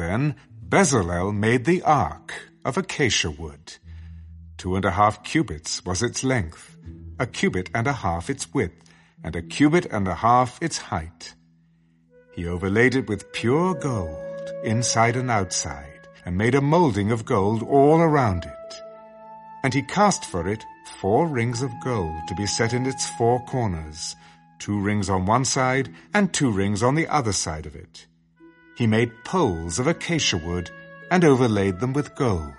Then Bezalel made the ark of acacia wood. Two and a half cubits was its length, a cubit and a half its width, and a cubit and a half its height. He overlaid it with pure gold, inside and outside, and made a molding of gold all around it. And he cast for it four rings of gold to be set in its four corners, two rings on one side and two rings on the other side of it. He made poles of acacia wood and overlaid them with gold.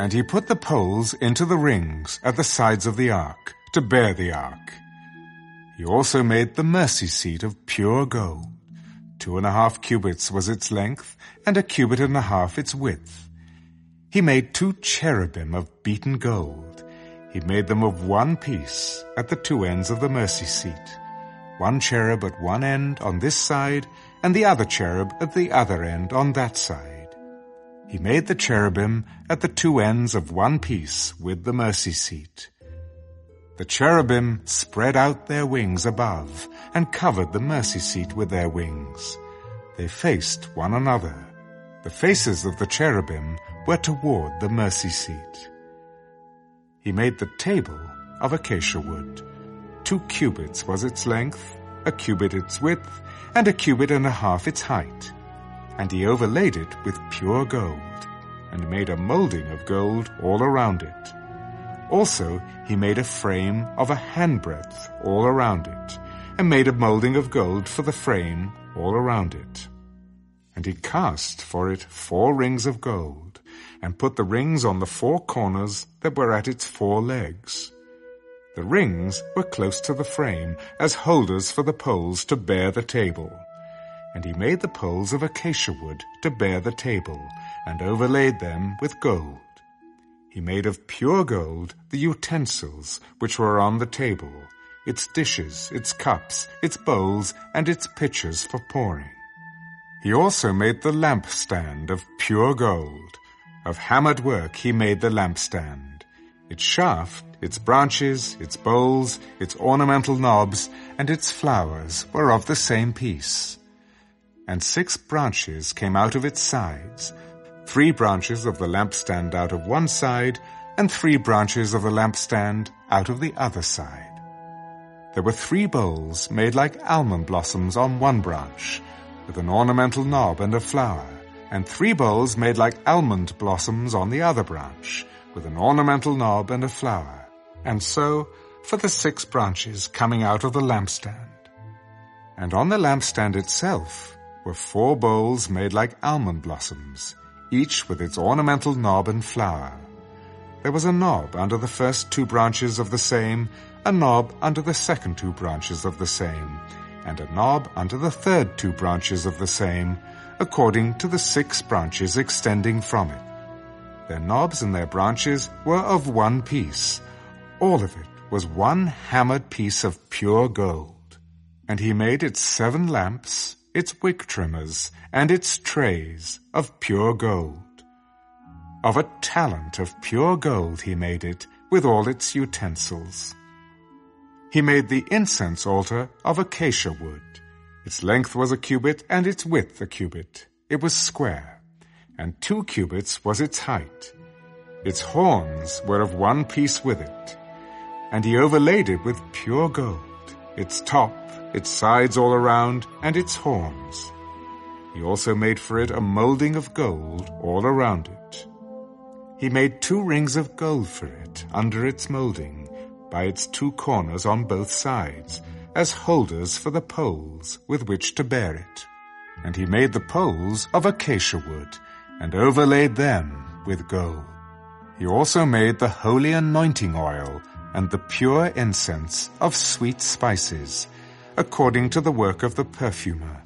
And he put the poles into the rings at the sides of the ark to bear the ark. He also made the mercy seat of pure gold. Two and a half cubits was its length, and a cubit and a half its width. He made two cherubim of beaten gold. He made them of one piece at the two ends of the mercy seat. One cherub at one end on this side, and the other cherub at the other end on that side. He made the cherubim at the two ends of one piece with the mercy seat. The cherubim spread out their wings above and covered the mercy seat with their wings. They faced one another. The faces of the cherubim were toward the mercy seat. He made the table of acacia wood. Two cubits was its length, a cubit its width, and a cubit and a half its height and he overlaid it with pure gold, and made a molding of gold all around it. Also he made a frame of a handbreadth all around it, and made a molding of gold for the frame all around it. And he cast for it four rings of gold, and put the rings on the four corners that were at its four legs. The rings were close to the frame, as holders for the poles to bear the table and he made the poles of acacia wood to bear the table, and overlaid them with gold. He made of pure gold the utensils which were on the table, its dishes, its cups, its bowls, and its pitchers for pouring. He also made the lampstand of pure gold. Of hammered work he made the lampstand. Its shaft, its branches, its bowls, its ornamental knobs, and its flowers were of the same piece. And six branches came out of its sides, three branches of the lampstand out of one side, and three branches of the lampstand out of the other side. There were three bowls made like almond blossoms on one branch, with an ornamental knob and a flower, and three bowls made like almond blossoms on the other branch, with an ornamental knob and a flower, and so for the six branches coming out of the lampstand. And on the lampstand itself were four bowls made like almond blossoms, each with its ornamental knob and flower. There was a knob under the first two branches of the same, a knob under the second two branches of the same, and a knob under the third two branches of the same, according to the six branches extending from it. Their knobs and their branches were of one piece. All of it was one hammered piece of pure gold. And he made its seven lamps, its wick trimmers, and its trays of pure gold. Of a talent of pure gold he made it, with all its utensils. He made the incense altar of acacia wood. Its length was a cubit, and its width a cubit. It was square, and two cubits was its height. Its horns were of one piece with it, and he overlaid it with pure gold, its top its sides all around, and its horns. He also made for it a molding of gold all around it. He made two rings of gold for it under its molding, by its two corners on both sides, as holders for the poles with which to bear it. And he made the poles of acacia wood, and overlaid them with gold. He also made the holy anointing oil, and the pure incense of sweet spices, according to the work of the perfumer.